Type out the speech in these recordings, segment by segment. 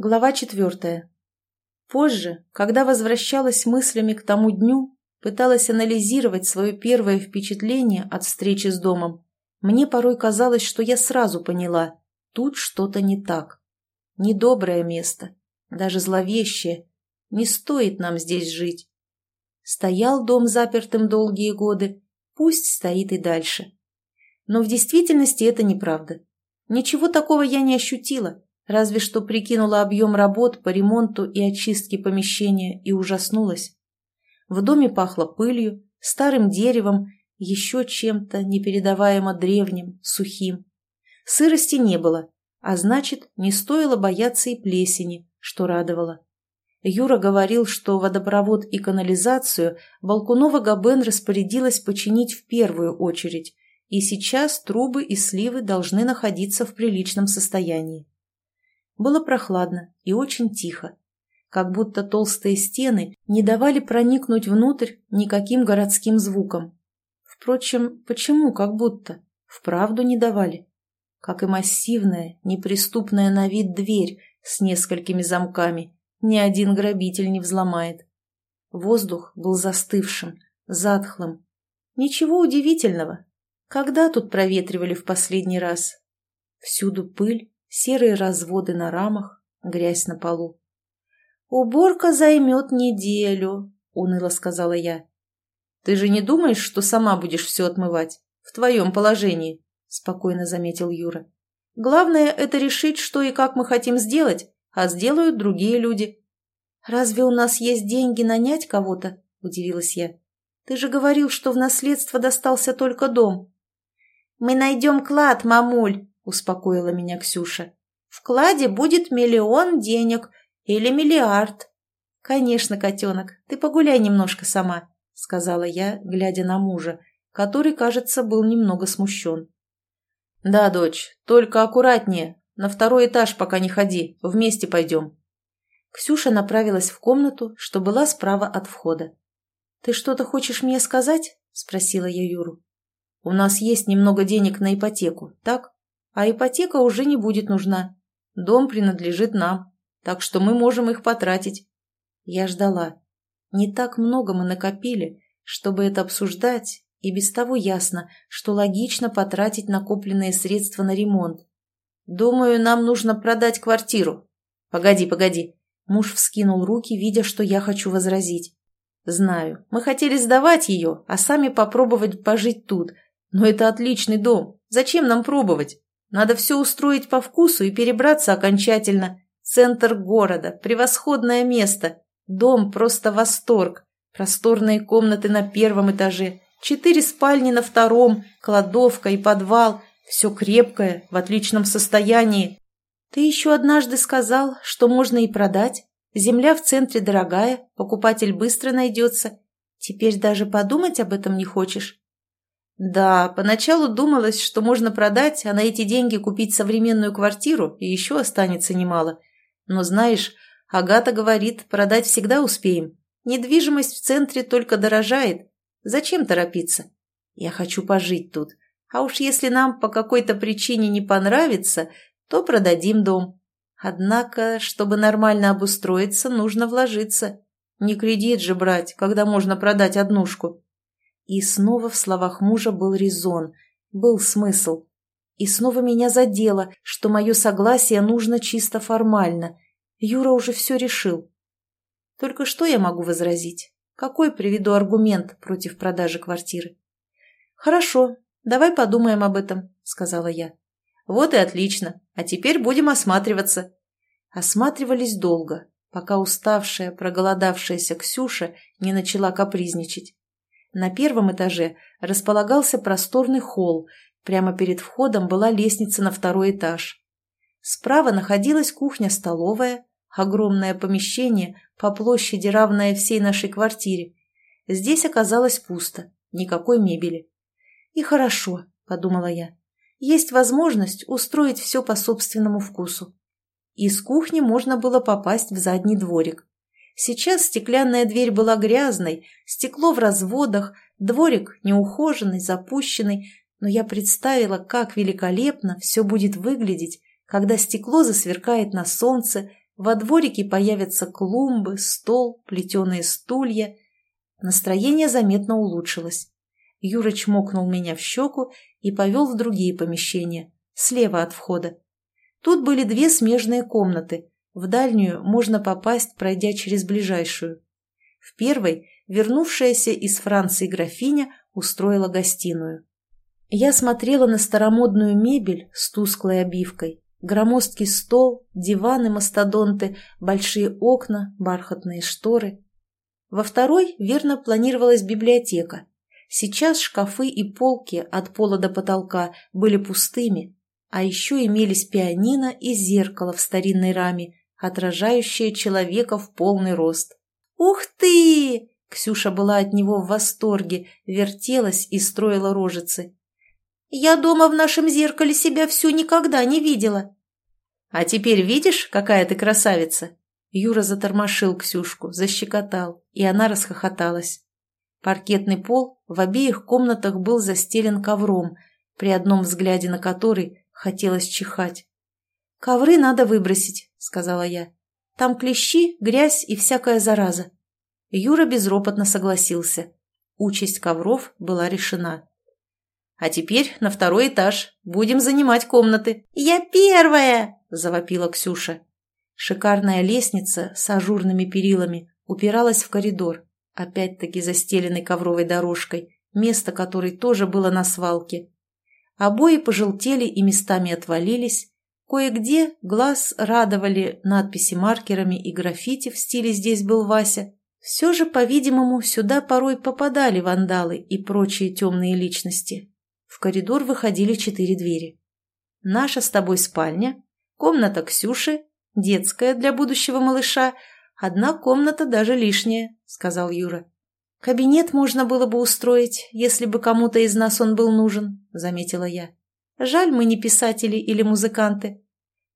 Глава четвертая. Позже, когда возвращалась мыслями к тому дню, пыталась анализировать свое первое впечатление от встречи с домом, мне порой казалось, что я сразу поняла, тут что-то не так. Недоброе место, даже зловещее. Не стоит нам здесь жить. Стоял дом запертым долгие годы, пусть стоит и дальше. Но в действительности это неправда. Ничего такого я не ощутила, разве что прикинула объем работ по ремонту и очистке помещения и ужаснулась. В доме пахло пылью, старым деревом, еще чем-то непередаваемо древним, сухим. Сырости не было, а значит, не стоило бояться и плесени, что радовало. Юра говорил, что водопровод и канализацию Балкунова-Габен распорядилась починить в первую очередь, и сейчас трубы и сливы должны находиться в приличном состоянии. Было прохладно и очень тихо, как будто толстые стены не давали проникнуть внутрь никаким городским звукам. Впрочем, почему как будто? Вправду не давали. Как и массивная, неприступная на вид дверь с несколькими замками, ни один грабитель не взломает. Воздух был застывшим, затхлым. Ничего удивительного. Когда тут проветривали в последний раз? Всюду пыль, серые разводы на рамах, грязь на полу. «Уборка займет неделю», — уныло сказала я. «Ты же не думаешь, что сама будешь все отмывать? В твоем положении», — спокойно заметил Юра. «Главное — это решить, что и как мы хотим сделать, а сделают другие люди». «Разве у нас есть деньги нанять кого-то?» — удивилась я. «Ты же говорил, что в наследство достался только дом». «Мы найдем клад, мамуль», успокоила меня Ксюша. «В кладе будет миллион денег или миллиард». «Конечно, котенок, ты погуляй немножко сама», — сказала я, глядя на мужа, который, кажется, был немного смущен. «Да, дочь, только аккуратнее. На второй этаж пока не ходи, вместе пойдем». Ксюша направилась в комнату, что была справа от входа. «Ты что-то хочешь мне сказать?» — спросила я Юру. «У нас есть немного денег на ипотеку, так?» А ипотека уже не будет нужна. Дом принадлежит нам, так что мы можем их потратить. Я ждала. Не так много мы накопили, чтобы это обсуждать, и без того ясно, что логично потратить накопленные средства на ремонт. Думаю, нам нужно продать квартиру. Погоди, погоди. Муж вскинул руки, видя, что я хочу возразить. Знаю, мы хотели сдавать ее, а сами попробовать пожить тут. Но это отличный дом. Зачем нам пробовать? Надо все устроить по вкусу и перебраться окончательно. Центр города, превосходное место. Дом просто восторг. Просторные комнаты на первом этаже, четыре спальни на втором, кладовка и подвал. Все крепкое, в отличном состоянии. Ты еще однажды сказал, что можно и продать. Земля в центре дорогая, покупатель быстро найдется. Теперь даже подумать об этом не хочешь? Да, поначалу думалось, что можно продать, а на эти деньги купить современную квартиру, и еще останется немало. Но знаешь, Агата говорит, продать всегда успеем. Недвижимость в центре только дорожает. Зачем торопиться? Я хочу пожить тут. А уж если нам по какой-то причине не понравится, то продадим дом. Однако, чтобы нормально обустроиться, нужно вложиться. Не кредит же брать, когда можно продать однушку. И снова в словах мужа был резон, был смысл. И снова меня задело, что мое согласие нужно чисто формально. Юра уже все решил. Только что я могу возразить? Какой приведу аргумент против продажи квартиры? «Хорошо, давай подумаем об этом», — сказала я. «Вот и отлично. А теперь будем осматриваться». Осматривались долго, пока уставшая, проголодавшаяся Ксюша не начала капризничать. На первом этаже располагался просторный холл, прямо перед входом была лестница на второй этаж. Справа находилась кухня-столовая, огромное помещение, по площади равное всей нашей квартире. Здесь оказалось пусто, никакой мебели. «И хорошо», — подумала я, — «есть возможность устроить все по собственному вкусу». Из кухни можно было попасть в задний дворик. Сейчас стеклянная дверь была грязной, стекло в разводах, дворик неухоженный, запущенный, но я представила, как великолепно все будет выглядеть, когда стекло засверкает на солнце, Во дворике появятся клумбы, стол, плетеные стулья. Настроение заметно улучшилось. Юра чмокнул меня в щеку и повел в другие помещения, слева от входа. Тут были две смежные комнаты. В дальнюю можно попасть, пройдя через ближайшую. В первой вернувшаяся из Франции графиня устроила гостиную. Я смотрела на старомодную мебель с тусклой обивкой, громоздкий стол, диваны-мастодонты, большие окна, бархатные шторы. Во второй верно планировалась библиотека. Сейчас шкафы и полки от пола до потолка были пустыми, а еще имелись пианино и зеркало в старинной раме, отражающее человека в полный рост. «Ух ты!» Ксюша была от него в восторге, вертелась и строила рожицы. «Я дома в нашем зеркале себя всю никогда не видела». «А теперь видишь, какая ты красавица?» Юра затормошил Ксюшку, защекотал, и она расхохоталась. Паркетный пол в обеих комнатах был застелен ковром, при одном взгляде на который хотелось чихать. «Ковры надо выбросить», — сказала я. «Там клещи, грязь и всякая зараза». Юра безропотно согласился. Участь ковров была решена. «А теперь на второй этаж. Будем занимать комнаты». «Я первая!» – завопила Ксюша. Шикарная лестница с ажурными перилами упиралась в коридор, опять-таки застеленный ковровой дорожкой, место которой тоже было на свалке. Обои пожелтели и местами отвалились. Кое-где глаз радовали надписи маркерами и граффити в стиле «Здесь был Вася», все же, по-видимому, сюда порой попадали вандалы и прочие темные личности. В коридор выходили четыре двери. Наша с тобой спальня, комната Ксюши, детская для будущего малыша, одна комната даже лишняя, сказал Юра. Кабинет можно было бы устроить, если бы кому-то из нас он был нужен, заметила я. Жаль, мы не писатели или музыканты.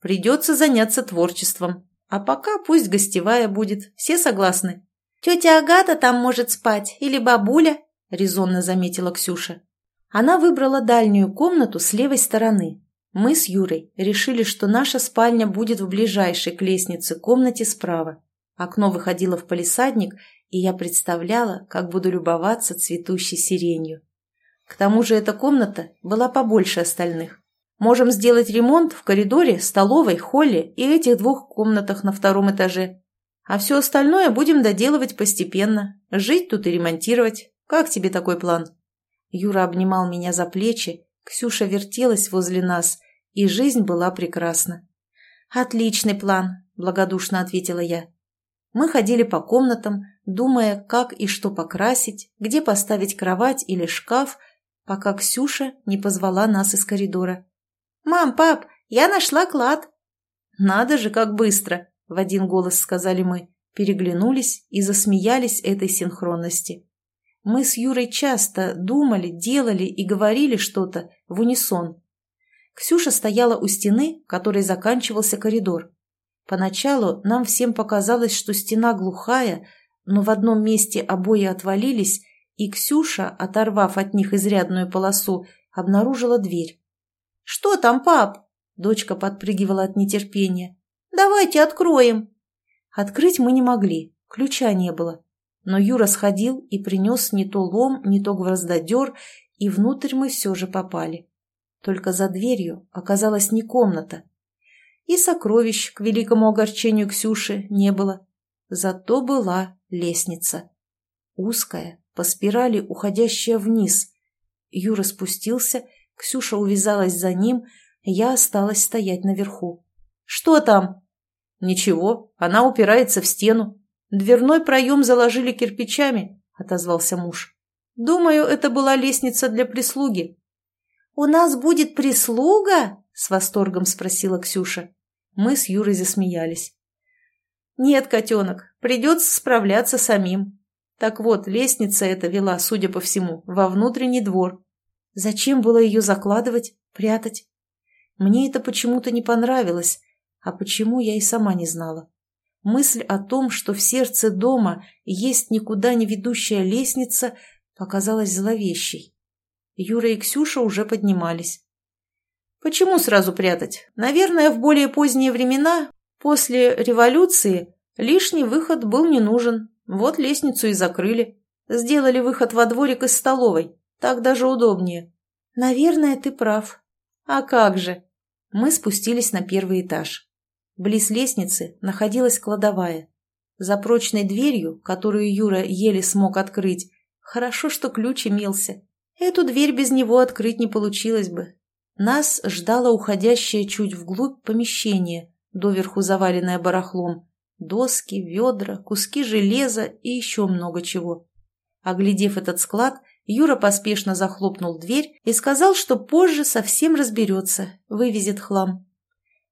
Придется заняться творчеством. А пока пусть гостевая будет. Все согласны? «Тетя Агата там может спать, или бабуля», — резонно заметила Ксюша. Она выбрала дальнюю комнату с левой стороны. Мы с Юрой решили, что наша спальня будет в ближайшей к лестнице комнате справа. Окно выходило в палисадник, и я представляла, как буду любоваться цветущей сиренью. К тому же эта комната была побольше остальных. Можем сделать ремонт в коридоре, столовой, холле и этих двух комнатах на втором этаже. А все остальное будем доделывать постепенно. Жить тут и ремонтировать. Как тебе такой план?» Юра обнимал меня за плечи, Ксюша вертелась возле нас, и жизнь была прекрасна. «Отличный план», – благодушно ответила я. Мы ходили по комнатам, думая, как и что покрасить, где поставить кровать или шкаф, пока Ксюша не позвала нас из коридора. «Мам, пап, я нашла клад!» «Надо же, как быстро!» — в один голос сказали мы, переглянулись и засмеялись этой синхронности. Мы с Юрой часто думали, делали и говорили что-то в унисон. Ксюша стояла у стены, которой заканчивался коридор. Поначалу нам всем показалось, что стена глухая, но в одном месте обои отвалились, и Ксюша, оторвав от них изрядную полосу, обнаружила дверь. «Что там, пап?» Дочка подпрыгивала от нетерпения. Давайте откроем!» Открыть мы не могли, ключа не было. Но Юра сходил и принес не то лом, не то гвоздодер, и внутрь мы все же попали. Только за дверью оказалась не комната. И сокровищ, к великому огорчению Ксюши, не было. Зато была лестница. Узкая, по спирали уходящая вниз. Юра спустился, Ксюша увязалась за ним, я осталась стоять наверху. «Что там?» «Ничего, она упирается в стену. Дверной проем заложили кирпичами», — отозвался муж. «Думаю, это была лестница для прислуги». «У нас будет прислуга?» — с восторгом спросила Ксюша. Мы с Юрой засмеялись. «Нет, котенок, придется справляться самим. Так вот, лестница эта вела, судя по всему, во внутренний двор. Зачем было ее закладывать, прятать? Мне это почему-то не понравилось, а почему, я и сама не знала. Мысль о том, что в сердце дома есть никуда не ведущая лестница, показалась зловещей. Юра и Ксюша уже поднимались. «Почему сразу прятать? Наверное, в более поздние времена После революции лишний выход был не нужен, вот лестницу и закрыли. Сделали выход во дворик из столовой, так даже удобнее. Наверное, ты прав. А как же? Мы спустились на первый этаж. Близ лестницы находилась кладовая. За прочной дверью, которую Юра еле смог открыть, хорошо, что ключ имелся. Эту дверь без него открыть не получилось бы. Нас ждало уходящее чуть вглубь помещение, доверху заваленное барахлом. Доски, ведра, куски железа и еще много чего. Оглядев этот склад, Юра поспешно захлопнул дверь и сказал, что позже совсем разберется, вывезет хлам.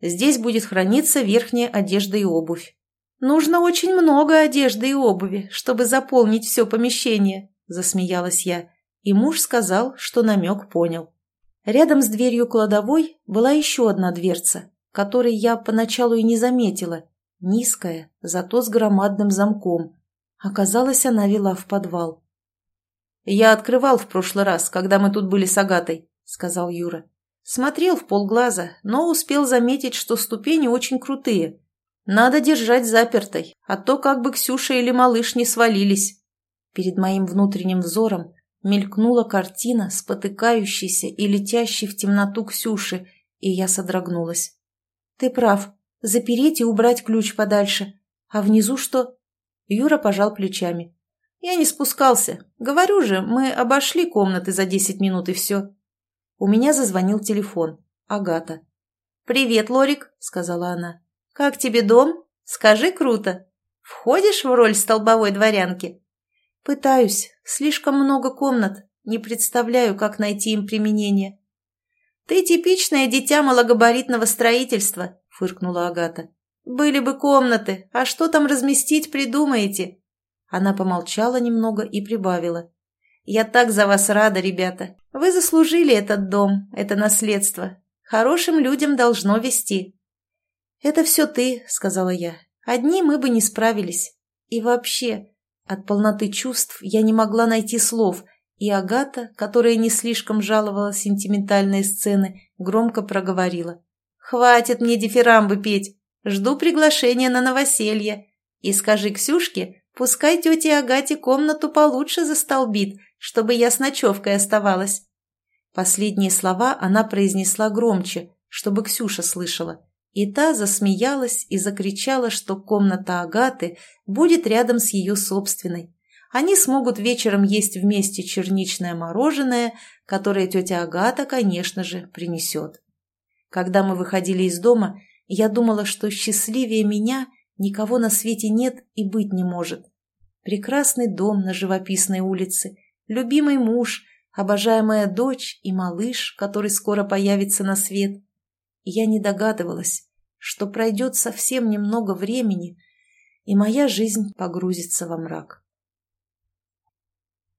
Здесь будет храниться верхняя одежда и обувь. «Нужно очень много одежды и обуви, чтобы заполнить все помещение», – засмеялась я, и муж сказал, что намек понял. Рядом с дверью кладовой была еще одна дверца, которой я поначалу и не заметила, низкая, зато с громадным замком. Оказалось, она вела в подвал. «Я открывал в прошлый раз, когда мы тут были с Агатой», — сказал Юра. Смотрел в полглаза, но успел заметить, что ступени очень крутые, надо держать запертой, а то как бы Ксюша или малыш не свалились. Перед моим внутренним взором мелькнула картина, спотыкающейся и летящей в темноту Ксюши, и я содрогнулась. «Ты прав. Запереть и убрать ключ подальше. А внизу что?» Юра пожал плечами. «Я не спускался. Говорю же, мы обошли комнаты за десять минут и все». У меня зазвонил телефон. Агата. «Привет, Лорик», — сказала она. «Как тебе дом? Скажи круто. Входишь в роль столбовой дворянки?» «Пытаюсь. Слишком много комнат. Не представляю, как найти им применение». «Ты типичное дитя малогабаритного строительства», — фыркнула Агата. «Были бы комнаты, а что там разместить придумаете?» Она помолчала немного и прибавила. «Я так за вас рада, ребята. Вы заслужили этот дом, это наследство. Хорошим людям должно вести. «Это все ты», — сказала я. «Одни мы бы не справились. И вообще, от полноты чувств я не могла найти слов, и Агата, которая не слишком жаловала сентиментальные сцены, громко проговорила. «Хватит мне дифирамбы петь. Жду приглашения на новоселье. И скажи Ксюшке, пускай тете Агате комнату получше застолбит, чтобы я с ночевкой оставалась». Последние слова она произнесла громче, чтобы Ксюша слышала. И та засмеялась и закричала, что комната Агаты будет рядом с ее собственной. Они смогут вечером есть вместе черничное мороженое, которое тетя Агата, конечно же, принесет. Когда мы выходили из дома, я думала, что счастливее меня никого на свете нет и быть не может. Прекрасный дом на живописной улице, любимый муж, обожаемая дочь и малыш, который скоро появится на свет – я не догадывалась, что пройдет совсем немного времени, и моя жизнь погрузится во мрак.